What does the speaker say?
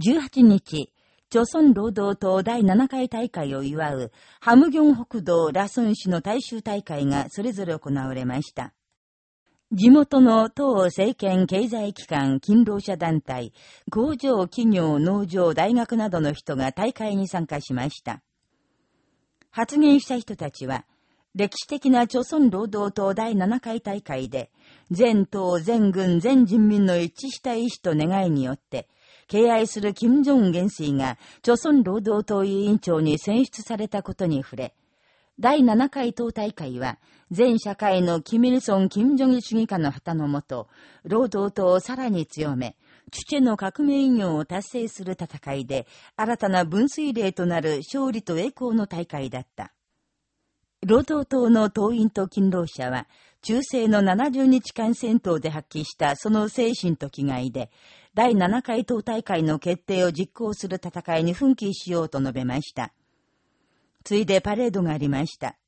18日、朝鮮労働党第7回大会を祝う、ハムギョン北道ラソン市の大衆大会がそれぞれ行われました。地元の党政権経済機関、勤労者団体、工場、企業、農場、大学などの人が大会に参加しました。発言した人たちは、歴史的な朝鮮労働党第7回大会で、全党、全軍、全人民の一致した意志と願いによって、敬愛する金正恩元帥が、朝鮮労働党委員長に選出されたことに触れ、第7回党大会は、全社会のキミルソン・キム・ジョギ主義家の旗のもと、労働党をさらに強め、チュチェの革命偉業を達成する戦いで、新たな分水嶺となる勝利と栄光の大会だった。労働党の党員と勤労者は、中世の70日間戦闘で発揮したその精神と気概で、第7回党大会の決定を実行する戦いに奮起しようと述べました。ついでパレードがありました。